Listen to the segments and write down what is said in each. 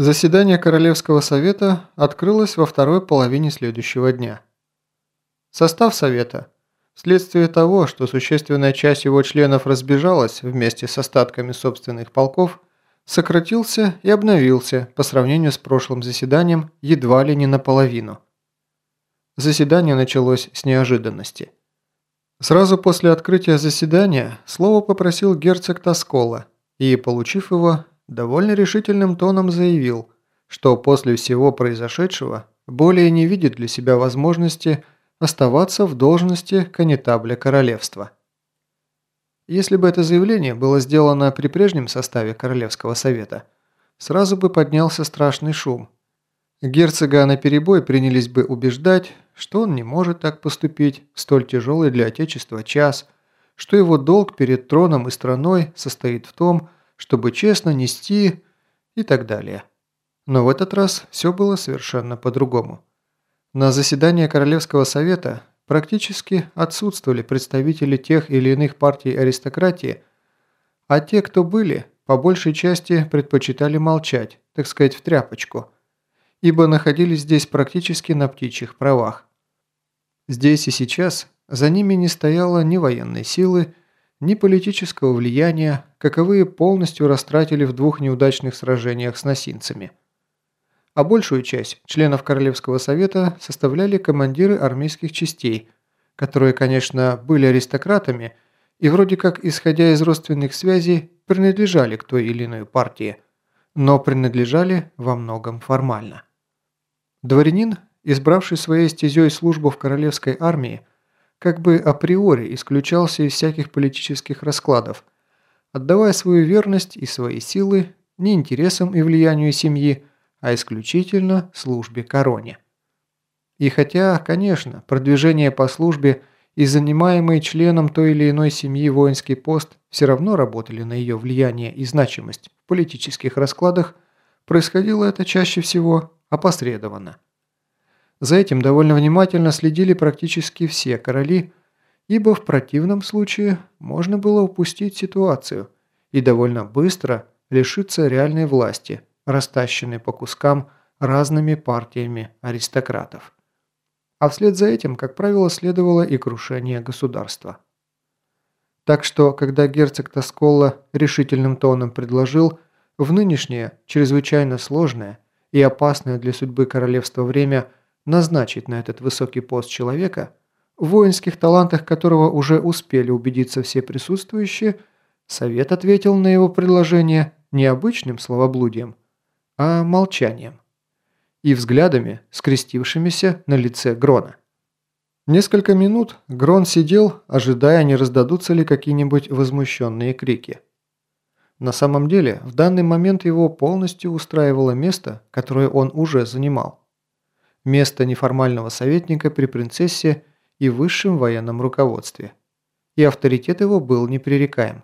Заседание Королевского совета открылось во второй половине следующего дня. Состав совета, вследствие того, что существенная часть его членов разбежалась вместе с остатками собственных полков, сократился и обновился по сравнению с прошлым заседанием едва ли не наполовину. Заседание началось с неожиданности. Сразу после открытия заседания слово попросил герцог Тоскола и, получив его, довольно решительным тоном заявил, что после всего произошедшего более не видит для себя возможности оставаться в должности канетабля королевства. Если бы это заявление было сделано при прежнем составе Королевского совета, сразу бы поднялся страшный шум. Герцога наперебой принялись бы убеждать, что он не может так поступить в столь тяжелый для Отечества час, что его долг перед троном и страной состоит в том, чтобы честно нести и так далее. Но в этот раз все было совершенно по-другому. На заседании Королевского совета практически отсутствовали представители тех или иных партий аристократии, а те, кто были, по большей части предпочитали молчать, так сказать, в тряпочку, ибо находились здесь практически на птичьих правах. Здесь и сейчас за ними не стояло ни военной силы, ни политического влияния, каковые полностью растратили в двух неудачных сражениях с носинцами. А большую часть членов Королевского совета составляли командиры армейских частей, которые, конечно, были аристократами и вроде как, исходя из родственных связей, принадлежали к той или иной партии, но принадлежали во многом формально. Дворянин, избравший своей стезей службу в королевской армии, как бы априори исключался из всяких политических раскладов, отдавая свою верность и свои силы не интересам и влиянию семьи, а исключительно службе короне. И хотя, конечно, продвижение по службе и занимаемый членом той или иной семьи воинский пост все равно работали на ее влияние и значимость в политических раскладах, происходило это чаще всего опосредованно. За этим довольно внимательно следили практически все короли, ибо в противном случае можно было упустить ситуацию и довольно быстро лишиться реальной власти, растащенной по кускам разными партиями аристократов. А вслед за этим, как правило, следовало и крушение государства. Так что, когда герцог Тосколла решительным тоном предложил в нынешнее, чрезвычайно сложное и опасное для судьбы королевства время – назначить на этот высокий пост человека, в воинских талантах которого уже успели убедиться все присутствующие, совет ответил на его предложение не обычным словоблудием, а молчанием и взглядами, скрестившимися на лице Грона. Несколько минут Грон сидел, ожидая, не раздадутся ли какие-нибудь возмущенные крики. На самом деле, в данный момент его полностью устраивало место, которое он уже занимал место неформального советника при принцессе и высшем военном руководстве. И авторитет его был непререкаем.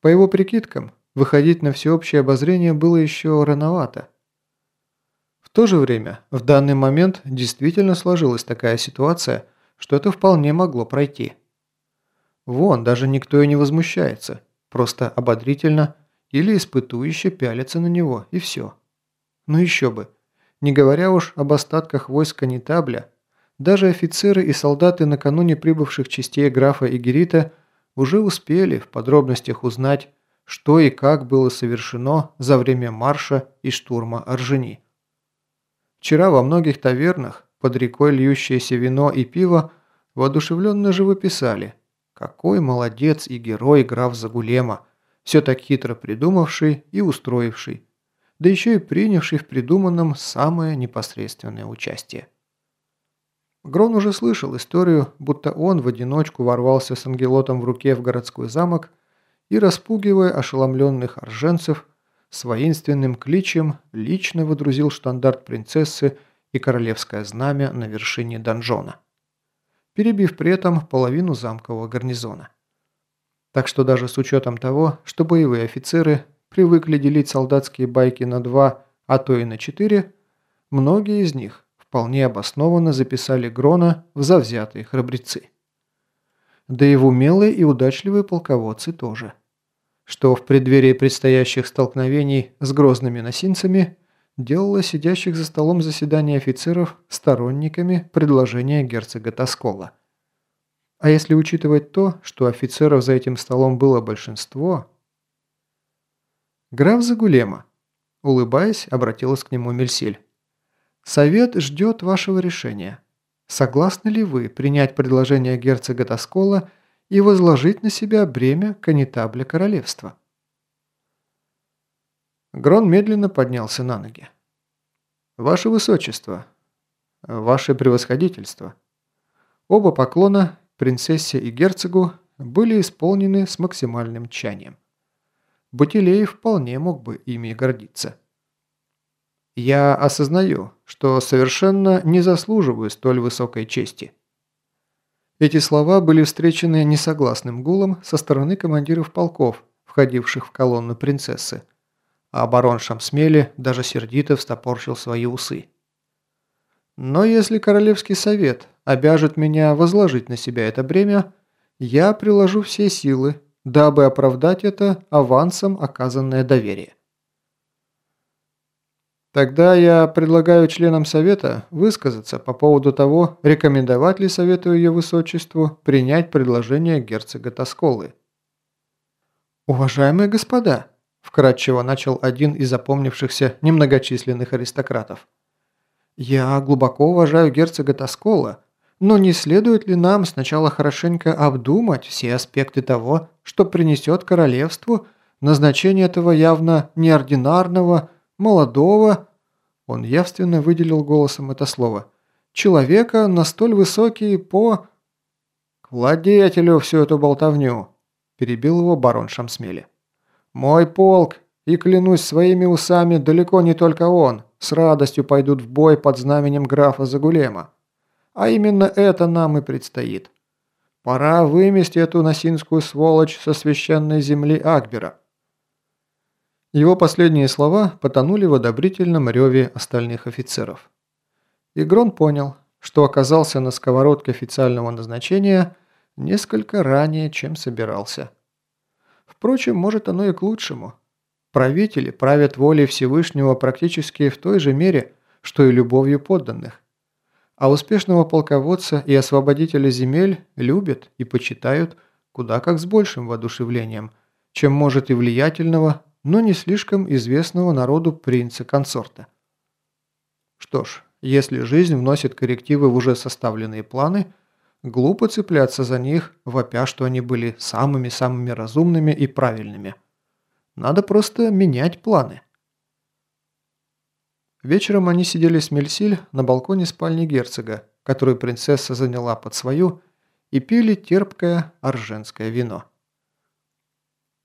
По его прикидкам, выходить на всеобщее обозрение было еще рановато. В то же время, в данный момент действительно сложилась такая ситуация, что это вполне могло пройти. Вон, даже никто и не возмущается, просто ободрительно или испытующе пялится на него, и все. Ну еще бы, не говоря уж об остатках войска Нетабля, даже офицеры и солдаты накануне прибывших частей графа Игерита уже успели в подробностях узнать, что и как было совершено за время марша и штурма Оржени. Вчера во многих тавернах под рекой льющееся вино и пиво воодушевленно живописали, какой молодец и герой граф Загулема, все так хитро придумавший и устроивший, да еще и принявший в придуманном самое непосредственное участие. Грон уже слышал историю, будто он в одиночку ворвался с ангелотом в руке в городской замок и, распугивая ошеломленных орженцев, с воинственным кличем лично выдрузил штандарт принцессы и королевское знамя на вершине донжона, перебив при этом половину замкового гарнизона. Так что даже с учетом того, что боевые офицеры привыкли делить солдатские байки на два, а то и на четыре, многие из них вполне обоснованно записали Грона в завзятые храбрецы. Да и в умелые и удачливые полководцы тоже. Что в преддверии предстоящих столкновений с грозными носинцами делала сидящих за столом заседания офицеров сторонниками предложения герцога Тоскола. А если учитывать то, что офицеров за этим столом было большинство... Граф Загулема, улыбаясь, обратилась к нему Мельсиль. «Совет ждет вашего решения. Согласны ли вы принять предложение герцога Тоскола и возложить на себя бремя канитабля королевства?» Грон медленно поднялся на ноги. «Ваше Высочество, Ваше Превосходительство». Оба поклона, принцессе и герцогу, были исполнены с максимальным тчанием. Батилей вполне мог бы ими гордиться. «Я осознаю, что совершенно не заслуживаю столь высокой чести». Эти слова были встречены несогласным гулом со стороны командиров полков, входивших в колонну принцессы – а барон Шамсмели даже сердито встопорщил свои усы. «Но если Королевский совет обяжет меня возложить на себя это бремя, я приложу все силы, дабы оправдать это авансом оказанное доверие». Тогда я предлагаю членам Совета высказаться по поводу того, рекомендовать ли Совету Ее Высочеству принять предложение герцога Тосколы. «Уважаемые господа!» вкратчиво начал один из запомнившихся немногочисленных аристократов. «Я глубоко уважаю герцога Тоскола, но не следует ли нам сначала хорошенько обдумать все аспекты того, что принесет королевству назначение этого явно неординарного, молодого...» Он явственно выделил голосом это слово. «Человека на столь высокий по...» «К владетелю всю эту болтовню!» – перебил его барон Шамсмели. Мой полк, и клянусь своими усами, далеко не только он, с радостью пойдут в бой под знаменем графа Загулема. А именно это нам и предстоит. Пора вымести эту насинскую сволочь со священной земли Акбера. Его последние слова потонули в одобрительном реве остальных офицеров. Игрон понял, что оказался на сковородке официального назначения несколько ранее, чем собирался. Впрочем, может оно и к лучшему. Правители правят волей Всевышнего практически в той же мере, что и любовью подданных. А успешного полководца и освободителя земель любят и почитают куда как с большим воодушевлением, чем может и влиятельного, но не слишком известного народу принца-консорта. Что ж, если жизнь вносит коррективы в уже составленные планы – Глупо цепляться за них, вопя, что они были самыми-самыми разумными и правильными. Надо просто менять планы. Вечером они сидели с Мельсиль на балконе спальни герцога, которую принцесса заняла под свою, и пили терпкое арженское вино.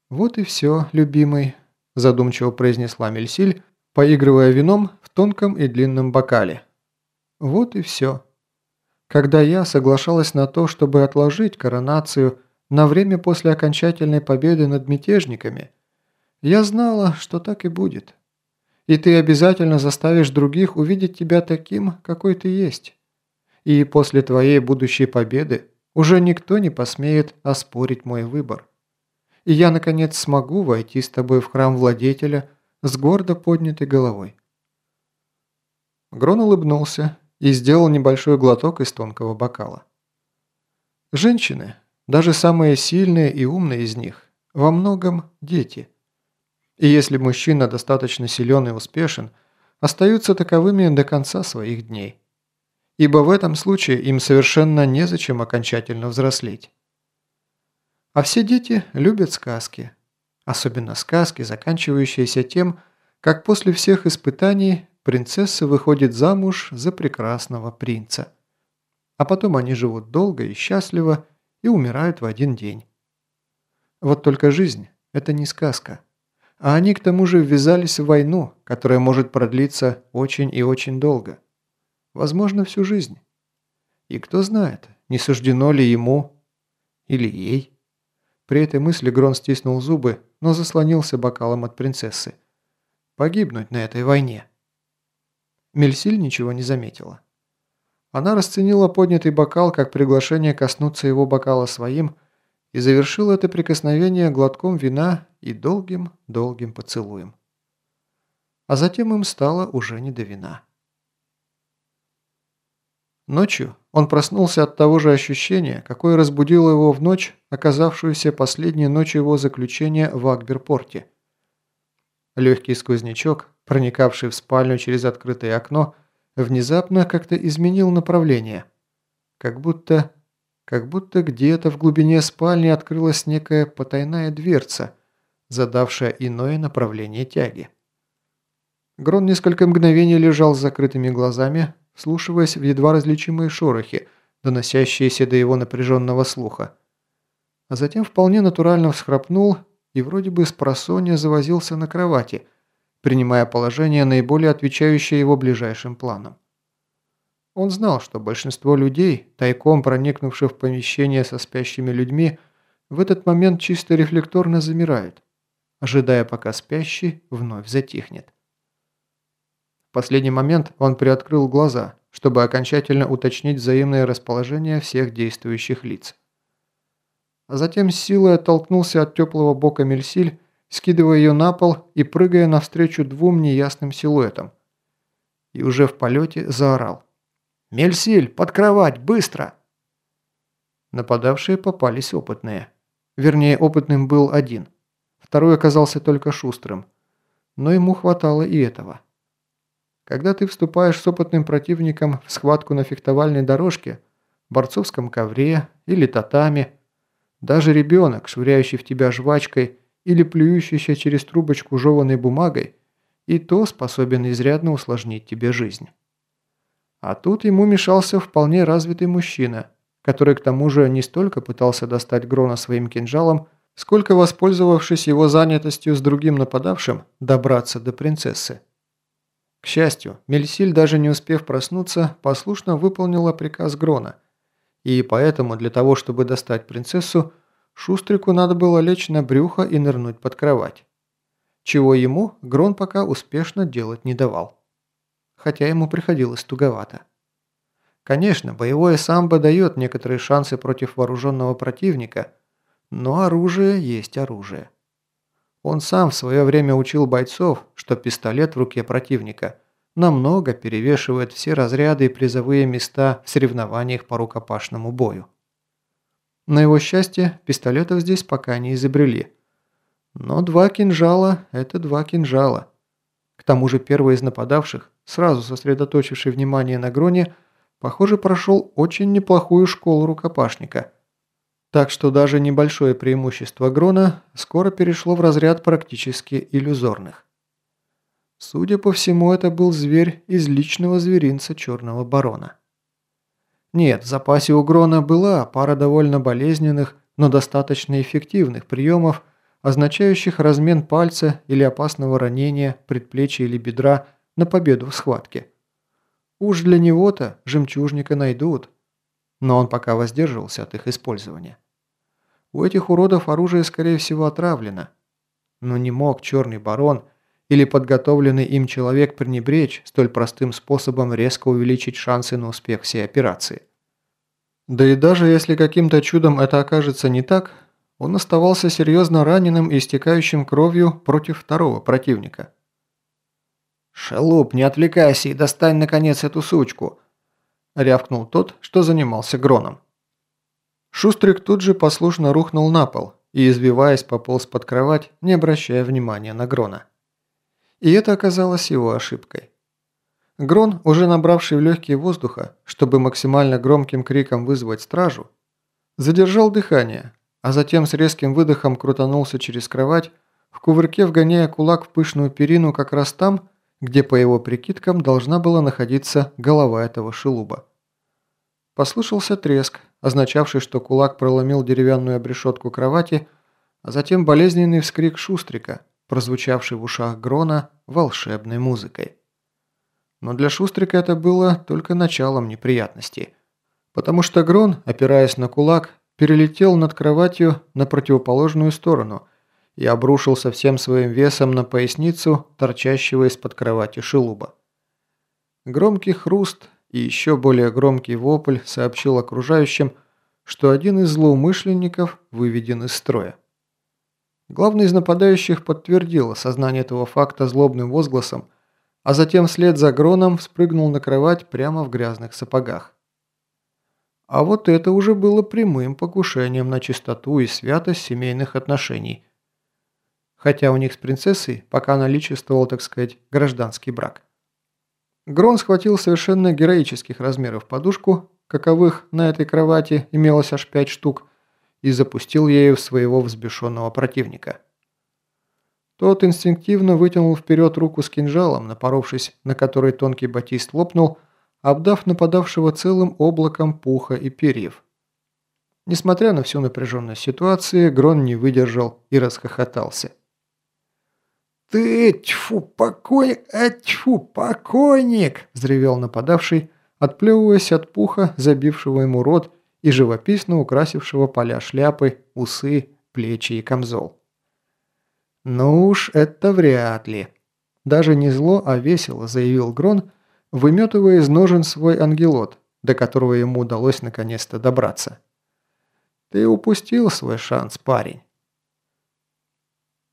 «Вот и все, любимый», – задумчиво произнесла Мельсиль, поигрывая вином в тонком и длинном бокале. «Вот и все». Когда я соглашалась на то, чтобы отложить коронацию на время после окончательной победы над мятежниками, я знала, что так и будет. И ты обязательно заставишь других увидеть тебя таким, какой ты есть. И после твоей будущей победы уже никто не посмеет оспорить мой выбор. И я, наконец, смогу войти с тобой в храм владетеля с гордо поднятой головой. Грон улыбнулся и сделал небольшой глоток из тонкого бокала. Женщины, даже самые сильные и умные из них, во многом дети. И если мужчина достаточно силен и успешен, остаются таковыми до конца своих дней. Ибо в этом случае им совершенно незачем окончательно взрослеть. А все дети любят сказки. Особенно сказки, заканчивающиеся тем, как после всех испытаний принцесса выходит замуж за прекрасного принца. А потом они живут долго и счастливо и умирают в один день. Вот только жизнь – это не сказка. А они к тому же ввязались в войну, которая может продлиться очень и очень долго. Возможно, всю жизнь. И кто знает, не суждено ли ему или ей. При этой мысли Грон стиснул зубы, но заслонился бокалом от принцессы. Погибнуть на этой войне. Мельсиль ничего не заметила. Она расценила поднятый бокал как приглашение коснуться его бокала своим и завершила это прикосновение глотком вина и долгим-долгим поцелуем. а затем им стало уже не до вина. Ночью он проснулся от того же ощущения, какое разбудило его в ночь, оказавшуюся последней ночью его заключения в Акберпорте. Легкий сквознячок, проникавший в спальню через открытое окно, внезапно как-то изменил направление. Как будто... как будто где-то в глубине спальни открылась некая потайная дверца, задавшая иное направление тяги. Грон несколько мгновений лежал с закрытыми глазами, вслушиваясь в едва различимые шорохи, доносящиеся до его напряженного слуха. А затем вполне натурально всхрапнул и вроде бы с просонья завозился на кровати, принимая положение, наиболее отвечающее его ближайшим планам. Он знал, что большинство людей, тайком проникнувших в помещение со спящими людьми, в этот момент чисто рефлекторно замирают, ожидая, пока спящий вновь затихнет. В последний момент он приоткрыл глаза, чтобы окончательно уточнить взаимное расположение всех действующих лиц. А затем с силой оттолкнулся от теплого бока Мельсиль, скидывая ее на пол и прыгая навстречу двум неясным силуэтам. И уже в полете заорал. «Мельсиль, под кровать, быстро!» Нападавшие попались опытные. Вернее, опытным был один. Второй оказался только шустрым. Но ему хватало и этого. Когда ты вступаешь с опытным противником в схватку на фехтовальной дорожке, борцовском ковре или татами, даже ребенок, швыряющий в тебя жвачкой или плюющийся через трубочку жеванной бумагой, и то способен изрядно усложнить тебе жизнь. А тут ему мешался вполне развитый мужчина, который к тому же не столько пытался достать Грона своим кинжалом, сколько, воспользовавшись его занятостью с другим нападавшим, добраться до принцессы. К счастью, Мельсиль, даже не успев проснуться, послушно выполнила приказ Грона. И поэтому для того, чтобы достать принцессу, Шустрику надо было лечь на брюхо и нырнуть под кровать. Чего ему Грон пока успешно делать не давал. Хотя ему приходилось туговато. Конечно, боевое самбо дает некоторые шансы против вооруженного противника, но оружие есть оружие. Он сам в свое время учил бойцов, что пистолет в руке противника намного перевешивает все разряды и призовые места в соревнованиях по рукопашному бою. На его счастье, пистолетов здесь пока не изобрели. Но два кинжала – это два кинжала. К тому же первый из нападавших, сразу сосредоточивший внимание на Гроне, похоже, прошел очень неплохую школу рукопашника – так что даже небольшое преимущество Грона скоро перешло в разряд практически иллюзорных. Судя по всему, это был зверь из личного зверинца Черного Барона. Нет, в запасе у Грона была пара довольно болезненных, но достаточно эффективных приемов, означающих размен пальца или опасного ранения предплечья или бедра на победу в схватке. Уж для него-то жемчужника найдут, но он пока воздерживался от их использования. У этих уродов оружие, скорее всего, отравлено. Но не мог черный барон или подготовленный им человек пренебречь столь простым способом резко увеличить шансы на успех всей операции. Да и даже если каким-то чудом это окажется не так, он оставался серьезно раненым и истекающим кровью против второго противника. «Шелуп, не отвлекайся и достань, наконец, эту сучку!» – рявкнул тот, что занимался Гроном. Шустрик тут же послушно рухнул на пол и, извиваясь, пополз под кровать, не обращая внимания на Грона. И это оказалось его ошибкой. Грон, уже набравший в легкие воздуха, чтобы максимально громким криком вызвать стражу, задержал дыхание, а затем с резким выдохом крутанулся через кровать, в кувырке вгоняя кулак в пышную перину как раз там, где, по его прикидкам, должна была находиться голова этого шелуба. Послышался треск, означавший, что кулак проломил деревянную обрешетку кровати, а затем болезненный вскрик Шустрика, прозвучавший в ушах Грона волшебной музыкой. Но для Шустрика это было только началом неприятностей, потому что Грон, опираясь на кулак, перелетел над кроватью на противоположную сторону – и обрушился всем своим весом на поясницу торчащего из-под кровати шелуба. Громкий хруст и еще более громкий вопль сообщил окружающим, что один из злоумышленников выведен из строя. Главный из нападающих подтвердил осознание этого факта злобным возгласом, а затем вслед за Гроном спрыгнул на кровать прямо в грязных сапогах. А вот это уже было прямым покушением на чистоту и святость семейных отношений. Хотя у них с принцессой пока наличествовал, так сказать, гражданский брак. Грон схватил совершенно героических размеров подушку, каковых на этой кровати имелось аж пять штук, и запустил ею в своего взбешенного противника. Тот инстинктивно вытянул вперед руку с кинжалом, напоровшись на который тонкий батист лопнул, обдав нападавшего целым облаком пуха и перьев. Несмотря на всю напряженность ситуации, Грон не выдержал и расхохотался. «Ты, тьфу, покойник, а тьфу, покойник!» – взревел нападавший, отплевываясь от пуха, забившего ему рот и живописно украсившего поля шляпы, усы, плечи и камзол. «Ну уж это вряд ли». Даже не зло, а весело, заявил Грон, выметывая из ножен свой ангелот, до которого ему удалось наконец-то добраться. «Ты упустил свой шанс, парень».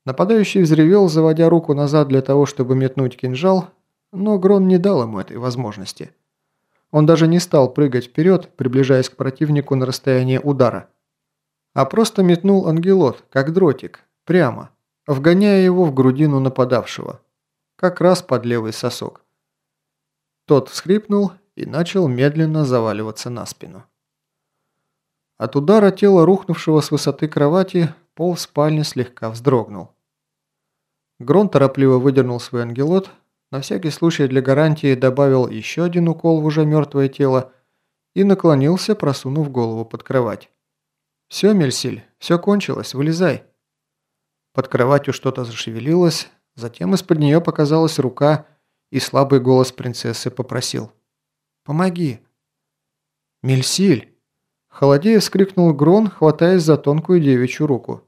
Нападающий взревел, заводя руку назад для того, чтобы метнуть кинжал, но Грон не дал ему этой возможности. Он даже не стал прыгать вперед, приближаясь к противнику на расстояние удара, а просто метнул ангелот, как дротик, прямо, вгоняя его в грудину нападавшего, как раз под левый сосок. Тот всхрипнул и начал медленно заваливаться на спину. От удара тела рухнувшего с высоты кровати пол в спальне слегка вздрогнул. Грон торопливо выдернул свой ангелот, на всякий случай для гарантии добавил еще один укол в уже мертвое тело и наклонился, просунув голову под кровать. «Все, Мельсиль, все кончилось, вылезай». Под кроватью что-то зашевелилось, затем из-под нее показалась рука, и слабый голос принцессы попросил. «Помоги!» «Мельсиль!» Холодея вскрикнул Грон, хватаясь за тонкую девичью руку.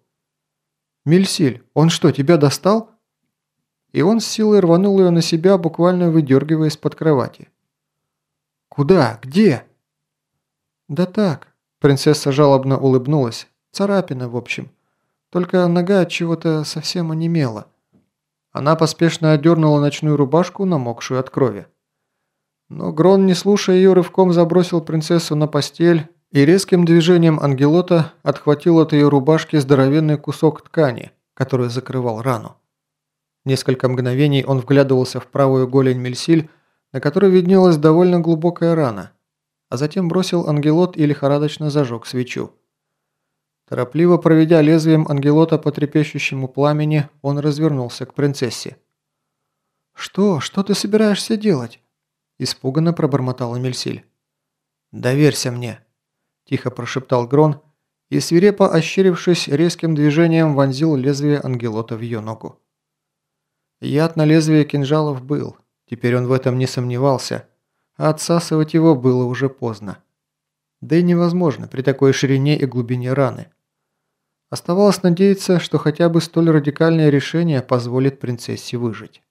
«Мельсиль, он что, тебя достал?» И он с силой рванул ее на себя, буквально выдергивая из-под кровати. «Куда? Где?» «Да так», – принцесса жалобно улыбнулась. «Царапина, в общем. Только нога от чего-то совсем онемела». Она поспешно отдернула ночную рубашку, намокшую от крови. Но Грон, не слушая ее, рывком забросил принцессу на постель и резким движением ангелота отхватил от ее рубашки здоровенный кусок ткани, который закрывал рану. Несколько мгновений он вглядывался в правую голень Мельсиль, на которой виднелась довольно глубокая рана, а затем бросил ангелот и лихорадочно зажег свечу. Торопливо проведя лезвием ангелота по трепещущему пламени, он развернулся к принцессе. «Что? Что ты собираешься делать?» Испуганно пробормотала Мельсиль. «Доверься мне», – тихо прошептал Грон и, свирепо ощерившись, резким движением вонзил лезвие ангелота в ее ногу. Яд на лезвие кинжалов был, теперь он в этом не сомневался, а отсасывать его было уже поздно. Да и невозможно при такой ширине и глубине раны. Оставалось надеяться, что хотя бы столь радикальное решение позволит принцессе выжить.